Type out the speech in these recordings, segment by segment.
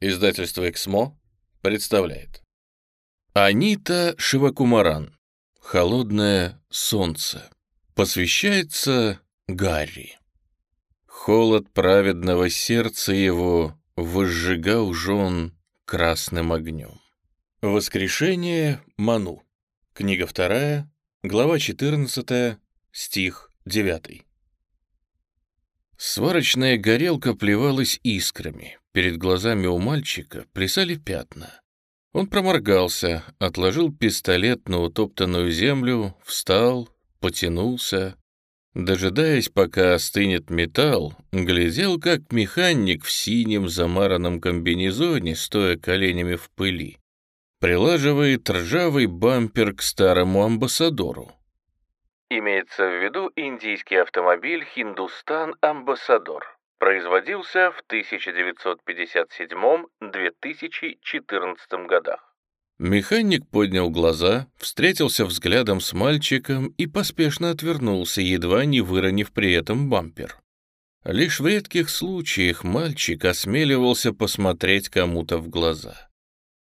Издательство «Эксмо» представляет. Анита Шивакумаран. «Холодное солнце». Посвящается Гарри. Холод праведного сердца его возжигал жен красным огнем. Воскрешение Ману. Книга вторая, глава 14, стих 9. Сварочная горелка плевалась искрами. Перед глазами у мальчика плясали пятна. Он проморгался, отложил пистолет на утоптанную землю, встал, потянулся. Дожидаясь, пока остынет металл, глядел, как механик в синем замаранном комбинезоне, стоя коленями в пыли, прилаживает ржавый бампер к старому амбассадору. Имеется в виду индийский автомобиль «Хиндустан Амбассадор». Производился в 1957-2014 годах. Механик поднял глаза, встретился взглядом с мальчиком и поспешно отвернулся, едва не выронив при этом бампер. Лишь в редких случаях мальчик осмеливался посмотреть кому-то в глаза.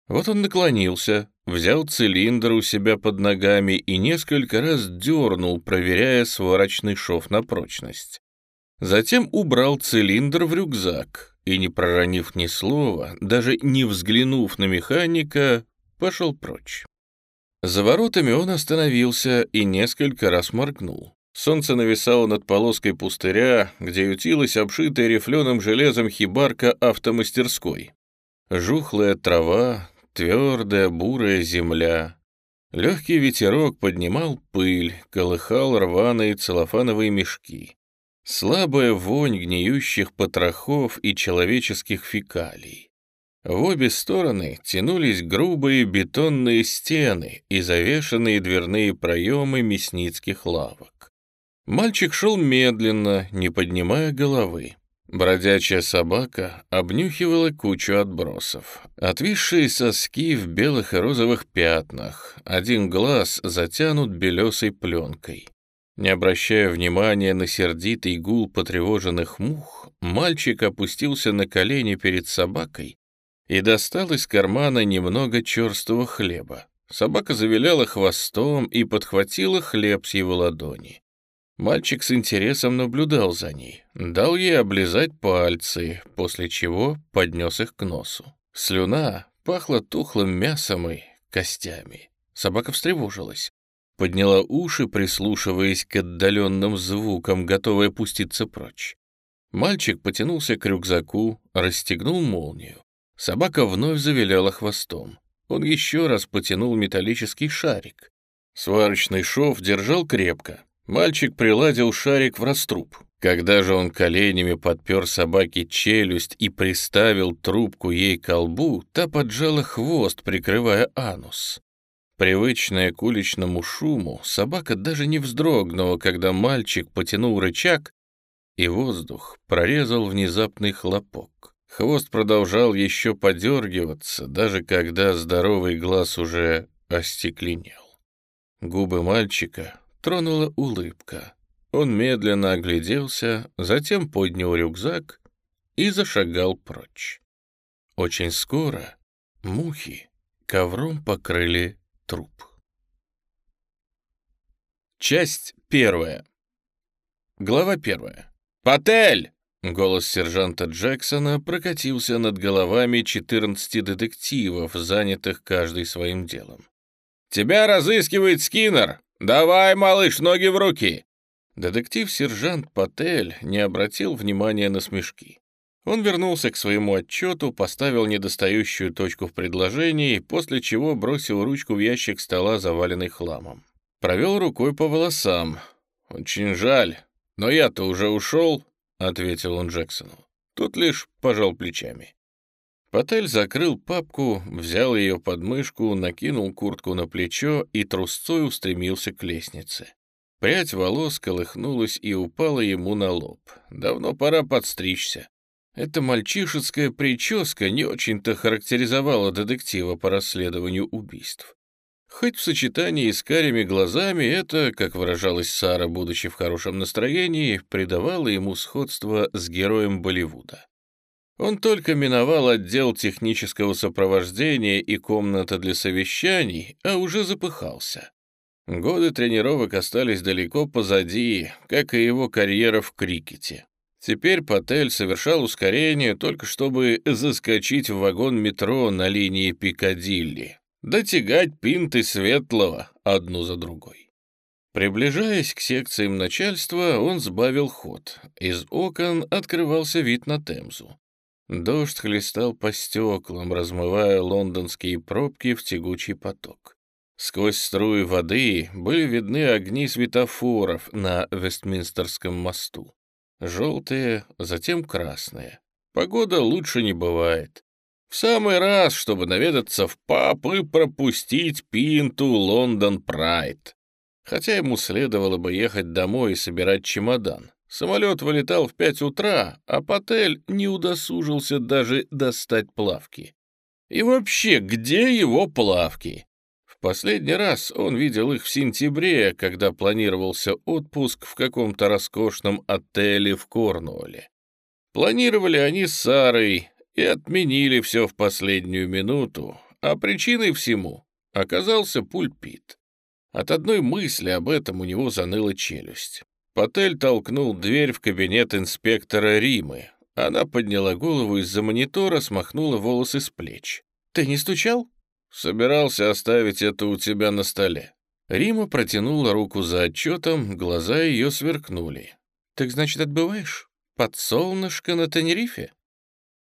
Вот он наклонился, взял цилиндр у себя под ногами и несколько раз дернул, проверяя сварочный шов на прочность. Затем убрал цилиндр в рюкзак и, не проронив ни слова, даже не взглянув на механика, пошел прочь. За воротами он остановился и несколько раз моргнул. Солнце нависало над полоской пустыря, где ютилась обшитая рифленым железом хибарка автомастерской. Жухлая трава, твердая бурая земля. Легкий ветерок поднимал пыль, колыхал рваные целлофановые мешки. Слабая вонь гниющих потрохов и человеческих фекалий. В обе стороны тянулись грубые бетонные стены и завешенные дверные проемы мясницких лавок. Мальчик шел медленно, не поднимая головы. Бродячая собака обнюхивала кучу отбросов. Отвисшие соски в белых и розовых пятнах, один глаз затянут белесой пленкой. Не обращая внимания на сердитый гул потревоженных мух, мальчик опустился на колени перед собакой и достал из кармана немного черстого хлеба. Собака завиляла хвостом и подхватила хлеб с его ладони. Мальчик с интересом наблюдал за ней, дал ей облизать пальцы, после чего поднес их к носу. Слюна пахла тухлым мясом и костями. Собака встревожилась. Подняла уши, прислушиваясь к отдаленным звукам, готовая пуститься прочь. Мальчик потянулся к рюкзаку, расстегнул молнию. Собака вновь завиляла хвостом. Он еще раз потянул металлический шарик. Сварочный шов держал крепко, Мальчик приладил шарик в раструб. Когда же он коленями подпер собаке челюсть и приставил трубку ей к колбу, та поджала хвост, прикрывая анус. Привычная к уличному шуму, собака даже не вздрогнула, когда мальчик потянул рычаг, и воздух прорезал внезапный хлопок. Хвост продолжал еще подергиваться, даже когда здоровый глаз уже остекленел. Губы мальчика тронула улыбка. Он медленно огляделся, затем поднял рюкзак и зашагал прочь. Очень скоро мухи ковром покрыли труп. Часть первая. Глава первая. «Патель!» — голос сержанта Джексона прокатился над головами 14 детективов, занятых каждый своим делом. «Тебя разыскивает Скиннер! «Давай, малыш, ноги в руки!» Детектив-сержант Патель не обратил внимания на смешки. Он вернулся к своему отчету, поставил недостающую точку в предложении, после чего бросил ручку в ящик стола, заваленный хламом. Провел рукой по волосам. «Очень жаль, но я-то уже ушел», — ответил он Джексону. Тут лишь пожал плечами. Патель закрыл папку, взял ее под мышку, накинул куртку на плечо и трусцой устремился к лестнице. Прядь волос колыхнулась и упала ему на лоб. Давно пора подстричься. Эта мальчишеская прическа не очень-то характеризовала детектива по расследованию убийств. Хоть в сочетании с карими глазами это, как выражалась Сара, будучи в хорошем настроении, придавало ему сходство с героем Болливуда. Он только миновал отдел технического сопровождения и комната для совещаний, а уже запыхался. Годы тренировок остались далеко позади, как и его карьера в крикете. Теперь Патель совершал ускорение только чтобы заскочить в вагон метро на линии Пикадилли, дотягать пинты светлого одну за другой. Приближаясь к секциям начальства, он сбавил ход. Из окон открывался вид на Темзу. Дождь хлестал по стеклам, размывая лондонские пробки в тягучий поток. Сквозь струи воды были видны огни светофоров на Вестминстерском мосту. Желтые, затем красные. Погода лучше не бывает. В самый раз, чтобы наведаться в паб и пропустить пинту Лондон Прайд. Хотя ему следовало бы ехать домой и собирать чемодан. Самолет вылетал в пять утра, а Патель не удосужился даже достать плавки. И вообще, где его плавки? Последний раз он видел их в сентябре, когда планировался отпуск в каком-то роскошном отеле в Корнуолле. Планировали они с Сарой и отменили все в последнюю минуту, а причиной всему оказался пульпит. От одной мысли об этом у него заныла челюсть. Патель толкнул дверь в кабинет инспектора Римы. Она подняла голову из-за монитора, смахнула волосы с плеч. «Ты не стучал?» «Собирался оставить это у тебя на столе». Рима протянула руку за отчетом, глаза ее сверкнули. «Так значит, отбываешь? Под солнышко на Тенерифе?»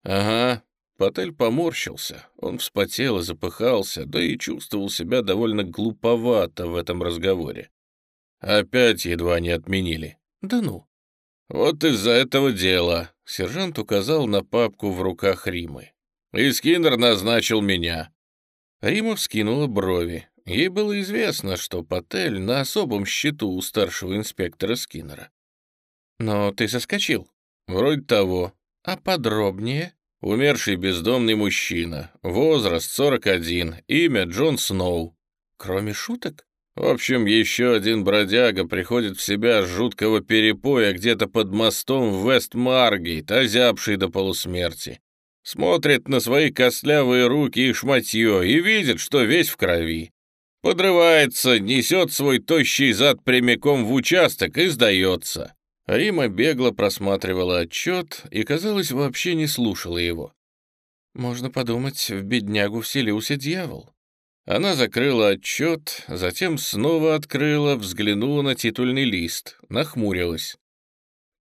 «Ага». Патель поморщился. Он вспотел и запыхался, да и чувствовал себя довольно глуповато в этом разговоре. Опять едва не отменили. Да ну. Вот из-за этого дела. Сержант указал на папку в руках Римы. И назначил меня. Рима вскинула брови. Ей было известно, что Патель на особом счету у старшего инспектора Скиннера. «Но ты соскочил?» «Вроде того». «А подробнее?» «Умерший бездомный мужчина. Возраст 41. Имя Джон Сноу». «Кроме шуток?» В общем, еще один бродяга приходит в себя с жуткого перепоя где-то под мостом в Вест-Маргейт, озябший до полусмерти. Смотрит на свои костлявые руки и шматье и видит, что весь в крови. Подрывается, несет свой тощий зад прямиком в участок и сдается. Рима бегло просматривала отчет и, казалось, вообще не слушала его. «Можно подумать, в беднягу вселился дьявол», она закрыла отчет, затем снова открыла, взглянула на титульный лист, нахмурилась.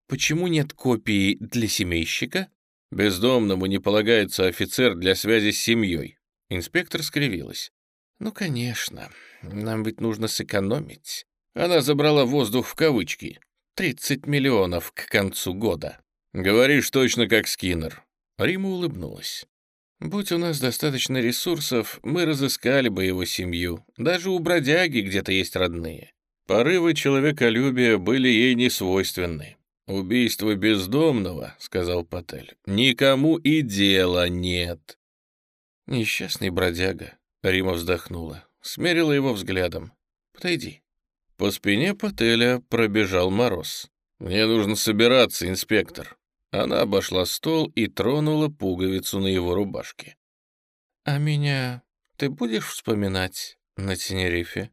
«Почему нет копии для семейщика?» «Бездомному не полагается офицер для связи с семьей». Инспектор скривилась. «Ну, конечно. Нам ведь нужно сэкономить». Она забрала воздух в кавычки. «Тридцать миллионов к концу года». «Говоришь точно как Скиннер». Рима улыбнулась. Будь у нас достаточно ресурсов, мы разыскали бы его семью. Даже у бродяги где-то есть родные. Порывы человеколюбия были ей не свойственны. «Убийство бездомного», — сказал Патель, — «никому и дела нет». «Несчастный бродяга», — Рима вздохнула, смерила его взглядом. «Подойди». По спине Пателя пробежал мороз. «Мне нужно собираться, инспектор». Она обошла стол и тронула пуговицу на его рубашке. «А меня ты будешь вспоминать на Тенерифе?»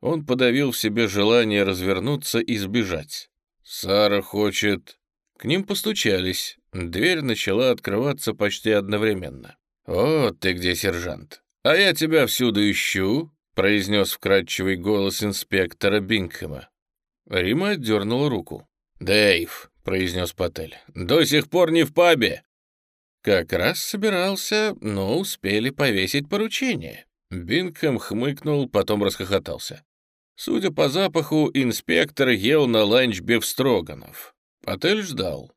Он подавил в себе желание развернуться и сбежать. «Сара хочет...» К ним постучались. Дверь начала открываться почти одновременно. «Вот ты где, сержант! А я тебя всюду ищу!» — произнес вкрадчивый голос инспектора Бингхэма. Рима отдернула руку. «Дэйв, произнес Патель. «До сих пор не в пабе!» «Как раз собирался, но успели повесить поручение». Бингхэм хмыкнул, потом расхохотался. Судя по запаху, инспектор ел на ланч бифстроганов. Патель ждал.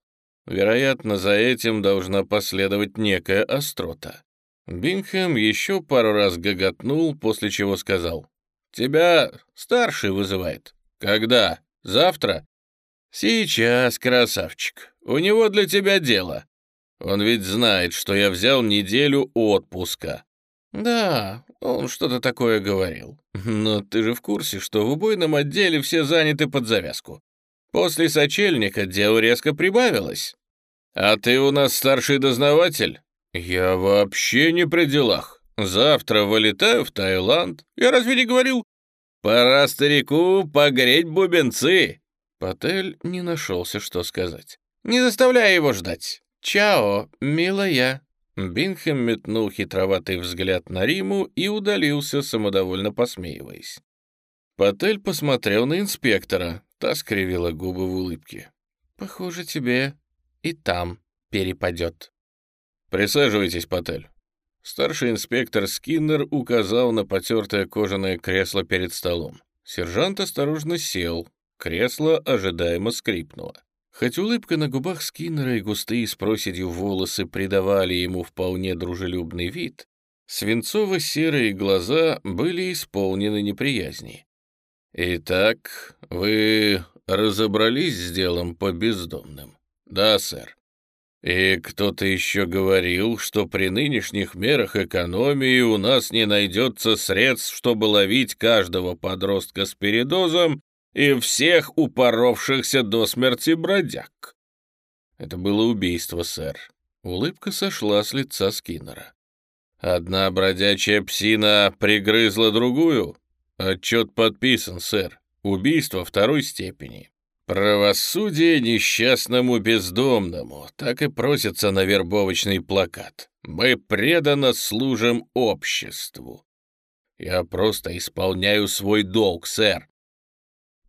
Вероятно, за этим должна последовать некая острота. Бингхэм еще пару раз гоготнул, после чего сказал. «Тебя старший вызывает. Когда? Завтра?» «Сейчас, красавчик. У него для тебя дело. Он ведь знает, что я взял неделю отпуска». «Да, он что-то такое говорил. Но ты же в курсе, что в убойном отделе все заняты под завязку. После сочельника дело резко прибавилось». «А ты у нас старший дознаватель?» «Я вообще не при делах. Завтра вылетаю в Таиланд. Я разве не говорил?» «Пора старику погреть бубенцы!» Патель не нашелся, что сказать. «Не заставляй его ждать. Чао, милая!» Бинхэм метнул хитроватый взгляд на Риму и удалился, самодовольно посмеиваясь. Патель посмотрел на инспектора, та скривила губы в улыбке. «Похоже, тебе и там перепадет». «Присаживайтесь, Патель». Старший инспектор Скиннер указал на потертое кожаное кресло перед столом. Сержант осторожно сел. Кресло ожидаемо скрипнуло. Хоть улыбка на губах Скиннера и густые с проседью волосы придавали ему вполне дружелюбный вид, свинцово-серые глаза были исполнены неприязни. «Итак, вы разобрались с делом по бездомным?» «Да, сэр. И кто-то еще говорил, что при нынешних мерах экономии у нас не найдется средств, чтобы ловить каждого подростка с передозом и всех упоровшихся до смерти бродяг». Это было убийство, сэр. Улыбка сошла с лица Скиннера. Одна бродячая псина пригрызла другую, «Отчет подписан, сэр. Убийство второй степени. Правосудие несчастному бездомному. Так и просится на вербовочный плакат. Мы преданно служим обществу. Я просто исполняю свой долг, сэр.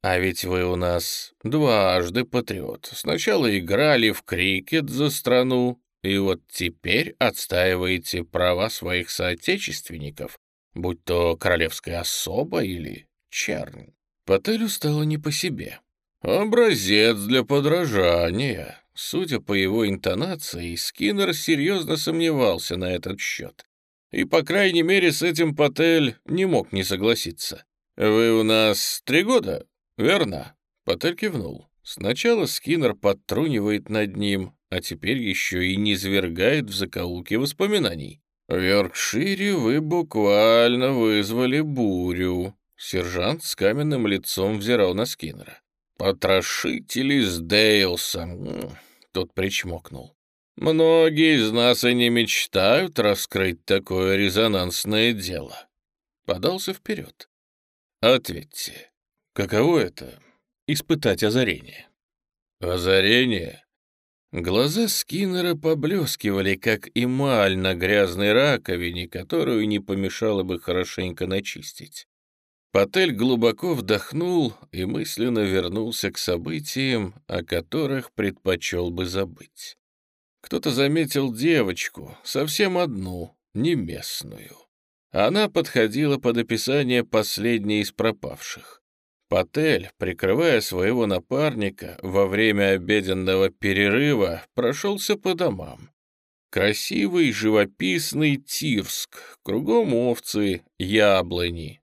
А ведь вы у нас дважды патриот. Сначала играли в крикет за страну, и вот теперь отстаиваете права своих соотечественников будь то королевская особа или чернь. Потелю стало не по себе. Образец для подражания. Судя по его интонации, Скиннер серьезно сомневался на этот счет. И, по крайней мере, с этим Патель не мог не согласиться. «Вы у нас три года, верно?» Патель кивнул. Сначала Скиннер подтрунивает над ним, а теперь еще и не свергает в закоулке воспоминаний. «В Йоркшире вы буквально вызвали бурю», — сержант с каменным лицом взирал на Скиннера. «Потрошители с Дейлсом», — тот причмокнул. «Многие из нас и не мечтают раскрыть такое резонансное дело». Подался вперед. «Ответьте, каково это — испытать озарение?» «Озарение Глаза Скиннера поблескивали, как эмаль на грязной раковине, которую не помешало бы хорошенько начистить. Патель глубоко вдохнул и мысленно вернулся к событиям, о которых предпочел бы забыть. Кто-то заметил девочку, совсем одну, не местную. Она подходила под описание последней из пропавших. Патель, прикрывая своего напарника, во время обеденного перерыва прошелся по домам. Красивый живописный Тирск, кругом овцы, яблони.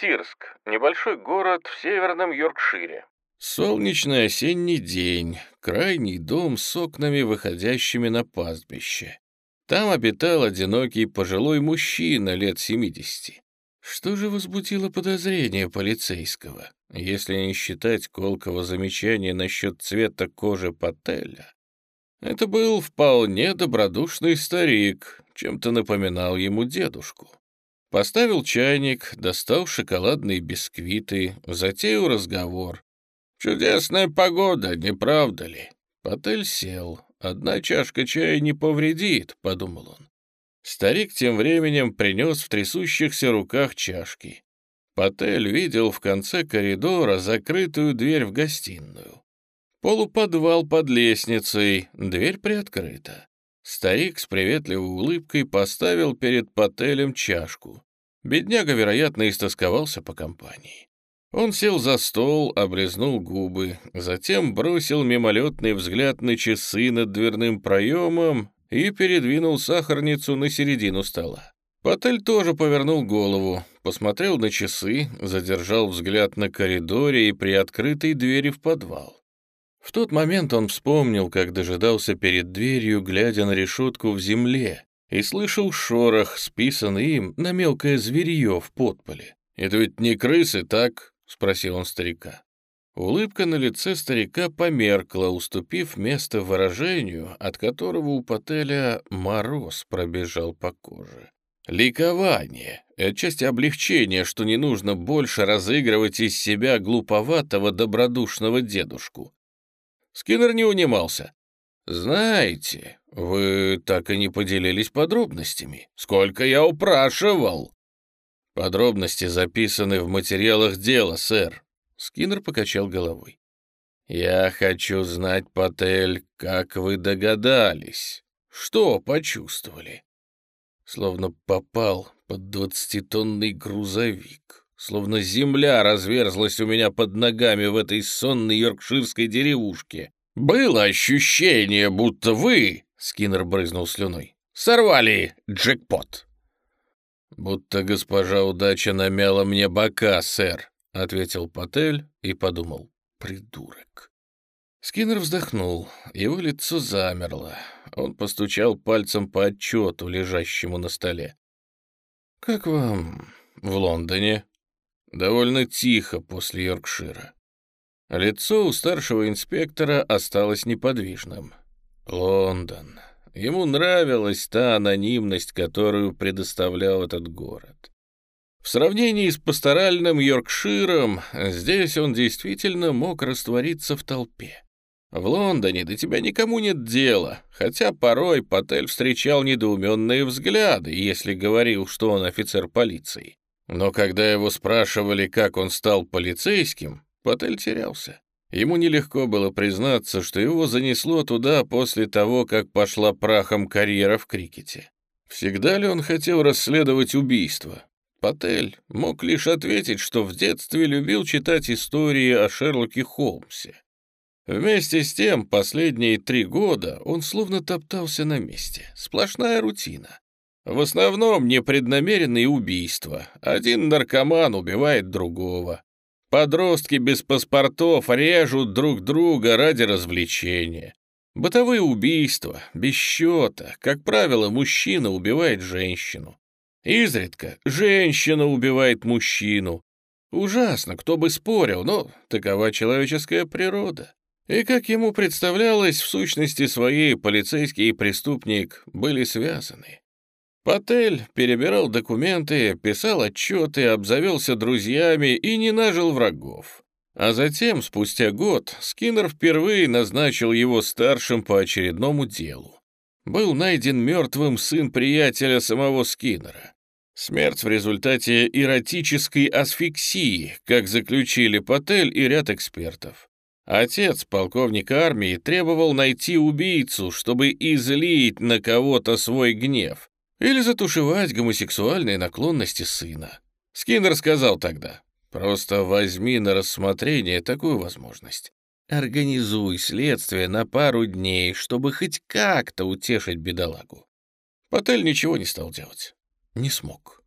Тирск — небольшой город в северном Йоркшире. Солнечный осенний день, крайний дом с окнами, выходящими на пастбище. Там обитал одинокий пожилой мужчина лет семидесяти. Что же возбудило подозрение полицейского? Если не считать колкого замечания насчет цвета кожи Пателя, это был вполне добродушный старик, чем-то напоминал ему дедушку. Поставил чайник, достал шоколадные бисквиты, затеял разговор. «Чудесная погода, не правда ли?» Патель сел. «Одна чашка чая не повредит», — подумал он. Старик тем временем принес в трясущихся руках чашки. Патель видел в конце коридора закрытую дверь в гостиную. Полуподвал под лестницей, дверь приоткрыта. Старик с приветливой улыбкой поставил перед Пателем чашку. Бедняга, вероятно, истосковался по компании. Он сел за стол, облизнул губы, затем бросил мимолетный взгляд на часы над дверным проемом и передвинул сахарницу на середину стола. Патель тоже повернул голову, посмотрел на часы, задержал взгляд на коридоре и при открытой двери в подвал. В тот момент он вспомнил, как дожидался перед дверью, глядя на решетку в земле, и слышал шорох, списанный им на мелкое зверье в подполе. «Это ведь не крысы, так?» — спросил он старика. Улыбка на лице старика померкла, уступив место выражению, от которого у Пателя мороз пробежал по коже. Ликование, отчасти облегчение, что не нужно больше разыгрывать из себя глуповатого добродушного дедушку. Скиннер не унимался. «Знаете, вы так и не поделились подробностями. Сколько я упрашивал!» «Подробности записаны в материалах дела, сэр», — Скиннер покачал головой. «Я хочу знать, Патель, как вы догадались, что почувствовали?» Словно попал под двадцатитонный грузовик, словно земля разверзлась у меня под ногами в этой сонной йоркширской деревушке. «Было ощущение, будто вы...» — Скиннер брызнул слюной. «Сорвали джекпот!» «Будто госпожа удача намяла мне бока, сэр», — ответил Патель и подумал. «Придурок». Скиннер вздохнул, его лицо замерло. Он постучал пальцем по отчету, лежащему на столе. «Как вам в Лондоне?» «Довольно тихо после Йоркшира. Лицо у старшего инспектора осталось неподвижным. Лондон. Ему нравилась та анонимность, которую предоставлял этот город. В сравнении с пасторальным Йоркширом, здесь он действительно мог раствориться в толпе. В Лондоне до тебя никому нет дела, хотя порой Патель встречал недоуменные взгляды, если говорил, что он офицер полиции. Но когда его спрашивали, как он стал полицейским, Патель терялся. Ему нелегко было признаться, что его занесло туда после того, как пошла прахом карьера в крикете. Всегда ли он хотел расследовать убийство? Патель мог лишь ответить, что в детстве любил читать истории о Шерлоке Холмсе. Вместе с тем, последние три года он словно топтался на месте. Сплошная рутина. В основном непреднамеренные убийства. Один наркоман убивает другого. Подростки без паспортов режут друг друга ради развлечения. Бытовые убийства, без счета. Как правило, мужчина убивает женщину. Изредка женщина убивает мужчину. Ужасно, кто бы спорил, но такова человеческая природа. И, как ему представлялось, в сущности своей полицейский и преступник были связаны. Патель перебирал документы, писал отчеты, обзавелся друзьями и не нажил врагов. А затем, спустя год, Скиннер впервые назначил его старшим по очередному делу. Был найден мертвым сын приятеля самого Скиннера. Смерть в результате эротической асфиксии, как заключили Патель и ряд экспертов. Отец, полковник армии, требовал найти убийцу, чтобы излить на кого-то свой гнев, или затушевать гомосексуальные наклонности сына. Скиннер сказал тогда, «Просто возьми на рассмотрение такую возможность. Организуй следствие на пару дней, чтобы хоть как-то утешить бедолагу». Патель ничего не стал делать. Не смог.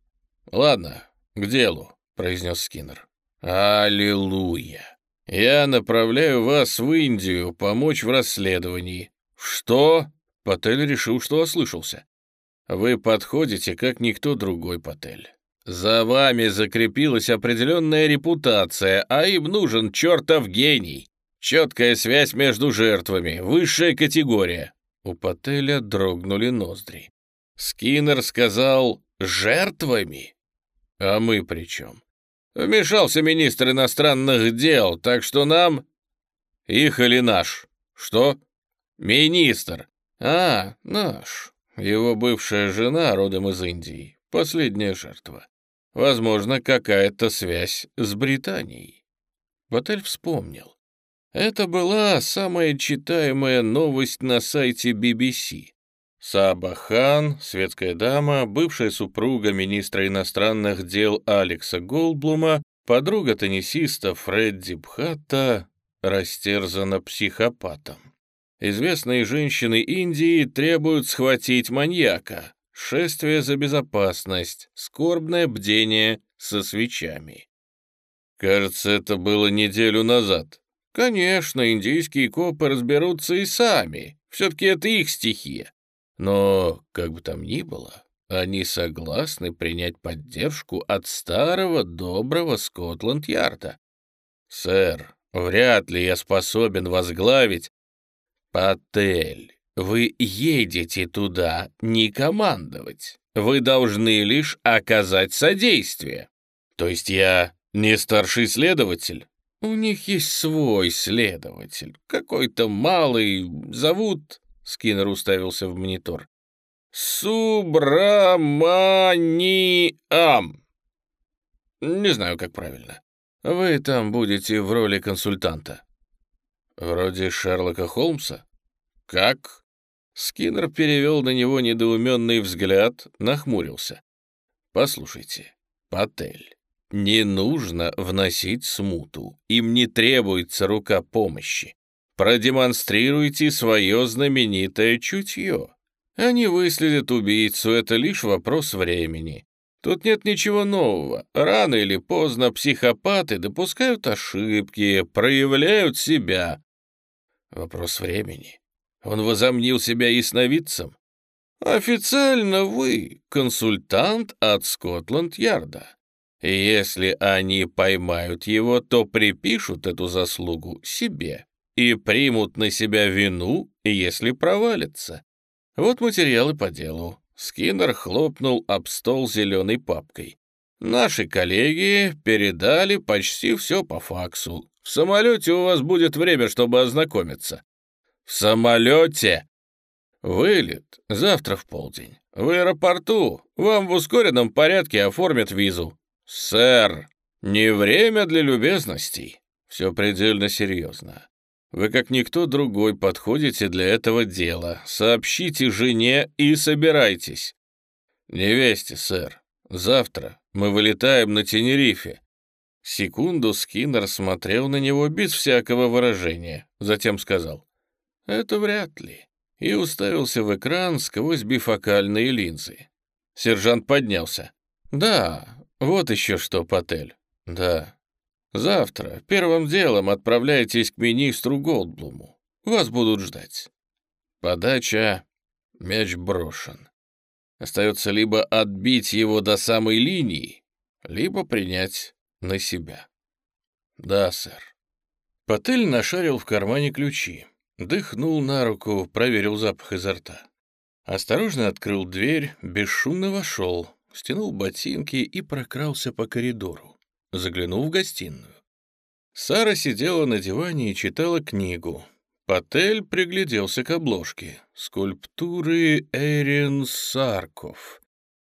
«Ладно, к делу», — произнес Скиннер. «Аллилуйя! Я направляю вас в Индию помочь в расследовании». «Что?» — Патель решил, что ослышался. Вы подходите, как никто другой, Патель. За вами закрепилась определенная репутация, а им нужен чертов гений. Четкая связь между жертвами, высшая категория. У Пателя дрогнули ноздри. Скиннер сказал «жертвами». А мы при чем? Вмешался министр иностранных дел, так что нам... Их или наш? Что? Министр. А, наш. Его бывшая жена, родом из Индии, последняя жертва. Возможно, какая-то связь с Британией. Батель вспомнил. Это была самая читаемая новость на сайте BBC. Саба Хан, светская дама, бывшая супруга министра иностранных дел Алекса Голблума, подруга теннисиста Фредди Бхатта, растерзана психопатом. Известные женщины Индии требуют схватить маньяка. Шествие за безопасность, скорбное бдение со свечами. Кажется, это было неделю назад. Конечно, индийские копы разберутся и сами. Все-таки это их стихия. Но, как бы там ни было, они согласны принять поддержку от старого доброго Скотланд-Ярда. Сэр, Вряд ли я способен возглавить... Патель, вы едете туда не командовать. Вы должны лишь оказать содействие. То есть я не старший следователь? У них есть свой следователь. Какой-то малый, зовут... Скиннер уставился в монитор. Субраманиам. Не знаю, как правильно. Вы там будете в роли консультанта. Вроде Шерлока Холмса? Как? Скиннер перевел на него недоуменный взгляд, нахмурился. «Послушайте, Патель, не нужно вносить смуту, им не требуется рука помощи. Продемонстрируйте свое знаменитое чутье. Они выследят убийцу, это лишь вопрос времени. Тут нет ничего нового. Рано или поздно психопаты допускают ошибки, проявляют себя. Вопрос времени. Он возомнил себя ясновидцем. Официально вы консультант от Скотланд-Ярда. Если они поймают его, то припишут эту заслугу себе и примут на себя вину, если провалятся. Вот материалы по делу. Скиннер хлопнул об стол зеленой папкой. Наши коллеги передали почти все по факсу. В самолете у вас будет время, чтобы ознакомиться. В самолете? Вылет завтра в полдень. В аэропорту вам в ускоренном порядке оформят визу. Сэр, не время для любезностей. Все предельно серьезно. Вы, как никто другой, подходите для этого дела. Сообщите жене и собирайтесь. Невесте, сэр. Завтра мы вылетаем на Тенерифе. Секунду Скиннер смотрел на него без всякого выражения, затем сказал «Это вряд ли» и уставился в экран сквозь бифокальные линзы. Сержант поднялся. «Да, вот еще что, Патель. Да, Завтра первым делом отправляйтесь к министру Голдблуму. Вас будут ждать. Подача. Мяч брошен. Остается либо отбить его до самой линии, либо принять на себя. Да, сэр. Патель нашарил в кармане ключи, дыхнул на руку, проверил запах изо рта. Осторожно открыл дверь, бесшумно вошел, стянул ботинки и прокрался по коридору. Заглянул в гостиную. Сара сидела на диване и читала книгу. Патель пригляделся к обложке. Скульптуры Эрин Сарков.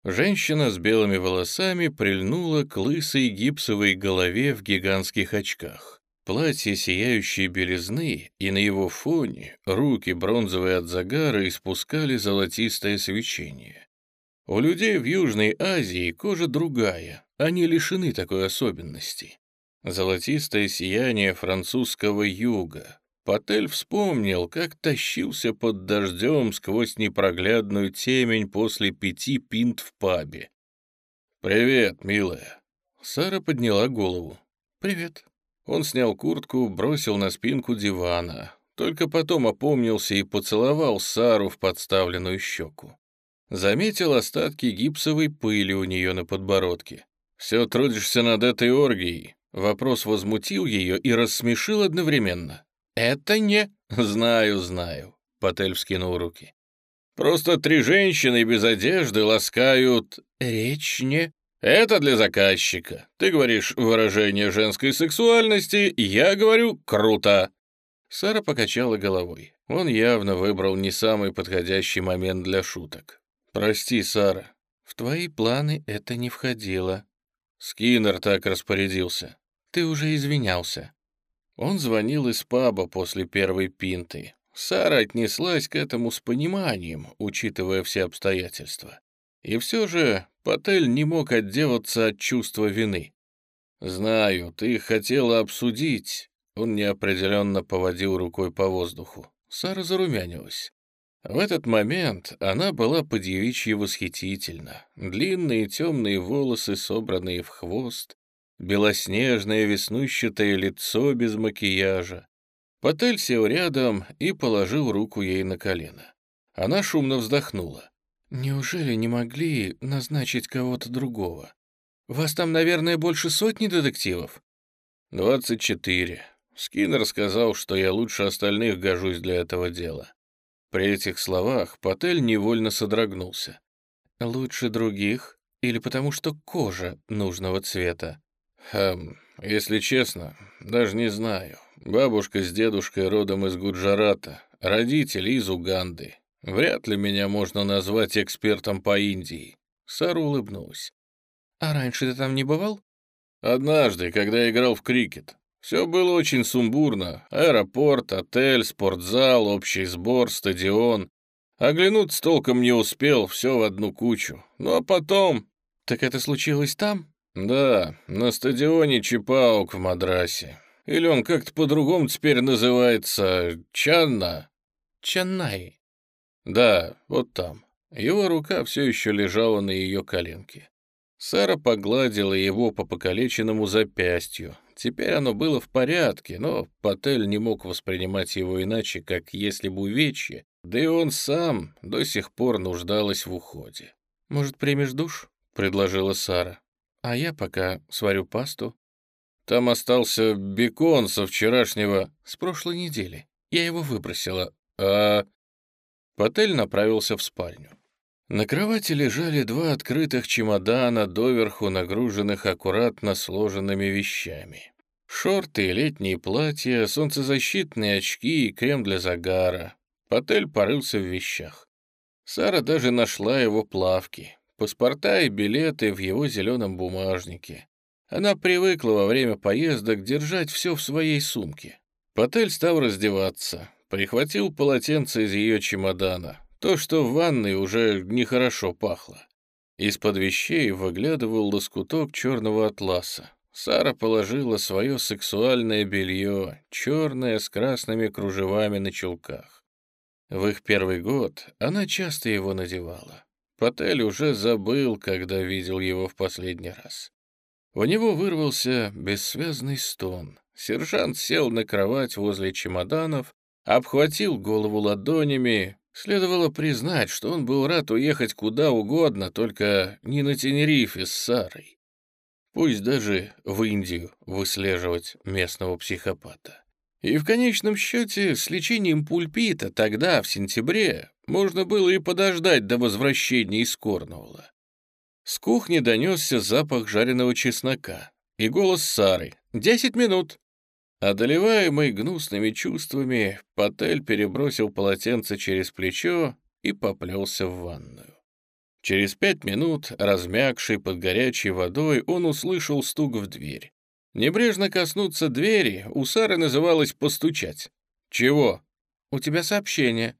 Женщина с белыми волосами прильнула к лысой гипсовой голове в гигантских очках. Платье сияющей белизны, и на его фоне руки бронзовые от загара испускали золотистое свечение. У людей в Южной Азии кожа другая, они лишены такой особенности. Золотистое сияние французского юга. Патель вспомнил, как тащился под дождем сквозь непроглядную темень после пяти пинт в пабе. «Привет, милая». Сара подняла голову. «Привет». Он снял куртку, бросил на спинку дивана. Только потом опомнился и поцеловал Сару в подставленную щеку. Заметил остатки гипсовой пыли у нее на подбородке. «Все трудишься над этой оргией». Вопрос возмутил ее и рассмешил одновременно. «Это не...» «Знаю, знаю», — Патель вскинул руки. «Просто три женщины без одежды ласкают...» «Речь не...» «Это для заказчика. Ты говоришь выражение женской сексуальности, я говорю «круто». Сара покачала головой. Он явно выбрал не самый подходящий момент для шуток. «Прости, Сара, в твои планы это не входило», Скиннер так распорядился. Ты уже извинялся. Он звонил из паба после первой пинты. Сара отнеслась к этому с пониманием, учитывая все обстоятельства. И все же Патель не мог отделаться от чувства вины. «Знаю, ты хотела обсудить». Он неопределенно поводил рукой по воздуху. Сара зарумянилась. В этот момент она была подьявичьи восхитительна. Длинные темные волосы, собранные в хвост, белоснежное веснущатое лицо без макияжа. Патель сел рядом и положил руку ей на колено. Она шумно вздохнула. «Неужели не могли назначить кого-то другого? Вас там, наверное, больше сотни детективов?» «Двадцать четыре. Скиннер сказал, что я лучше остальных гожусь для этого дела. При этих словах Патель невольно содрогнулся. «Лучше других? Или потому что кожа нужного цвета?» «Хм, если честно, даже не знаю. Бабушка с дедушкой родом из Гуджарата, родители из Уганды. Вряд ли меня можно назвать экспертом по Индии». Сара улыбнулась. «А раньше ты там не бывал?» «Однажды, когда играл в крикет. Все было очень сумбурно. Аэропорт, отель, спортзал, общий сбор, стадион. Оглянуться толком не успел, все в одну кучу. Ну а потом... Так это случилось там? Да, на стадионе Чипаук в Мадрасе. Или он как-то по-другому теперь называется Чанна? Чаннай. Да, вот там. Его рука все еще лежала на ее коленке. Сара погладила его по покалеченному запястью. Теперь оно было в порядке, но Патель не мог воспринимать его иначе, как если бы увечье, да и он сам до сих пор нуждалась в уходе. «Может, примешь душ?» — предложила Сара. «А я пока сварю пасту». «Там остался бекон со вчерашнего...» «С прошлой недели. Я его выбросила». «А...» Патель направился в спальню. На кровати лежали два открытых чемодана, доверху нагруженных аккуратно сложенными вещами. Шорты, летние платья, солнцезащитные очки и крем для загара. Патель порылся в вещах. Сара даже нашла его плавки, паспорта и билеты в его зеленом бумажнике. Она привыкла во время поездок держать все в своей сумке. Патель стал раздеваться, прихватил полотенце из ее чемодана, то, что в ванной уже нехорошо пахло. Из-под вещей выглядывал лоскуток черного атласа. Сара положила свое сексуальное белье, черное с красными кружевами на чулках. В их первый год она часто его надевала. Патель уже забыл, когда видел его в последний раз. У него вырвался бессвязный стон. Сержант сел на кровать возле чемоданов, обхватил голову ладонями, Следовало признать, что он был рад уехать куда угодно, только не на Тенерифе с Сарой. Пусть даже в Индию выслеживать местного психопата. И в конечном счете с лечением пульпита тогда, в сентябре, можно было и подождать до возвращения из Корнуолла. С кухни донесся запах жареного чеснока и голос Сары. «Десять минут!» Одолеваемый гнусными чувствами, Патель перебросил полотенце через плечо и поплелся в ванную. Через пять минут, размягший под горячей водой, он услышал стук в дверь. Небрежно коснуться двери у Сары называлось «постучать». «Чего?» «У тебя сообщение».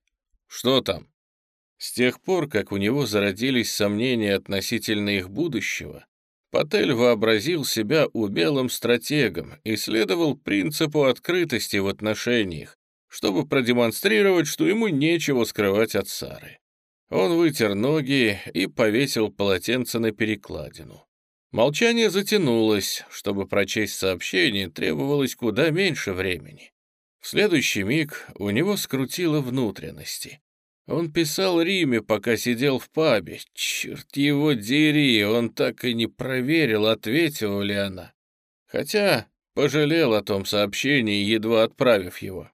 «Что там?» С тех пор, как у него зародились сомнения относительно их будущего, Патель вообразил себя умелым стратегом и следовал принципу открытости в отношениях, чтобы продемонстрировать, что ему нечего скрывать от Сары. Он вытер ноги и повесил полотенце на перекладину. Молчание затянулось, чтобы прочесть сообщение требовалось куда меньше времени. В следующий миг у него скрутило внутренности. Он писал Риме, пока сидел в пабе. Черт его дери, он так и не проверил, ответила ли она. Хотя пожалел о том сообщении, едва отправив его.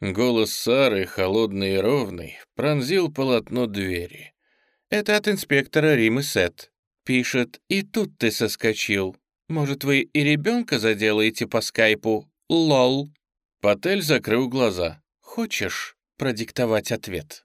Голос Сары, холодный и ровный, пронзил полотно двери. «Это от инспектора Римы Сет. Пишет, и тут ты соскочил. Может, вы и ребенка заделаете по скайпу? Лол». Патель закрыл глаза. «Хочешь продиктовать ответ?»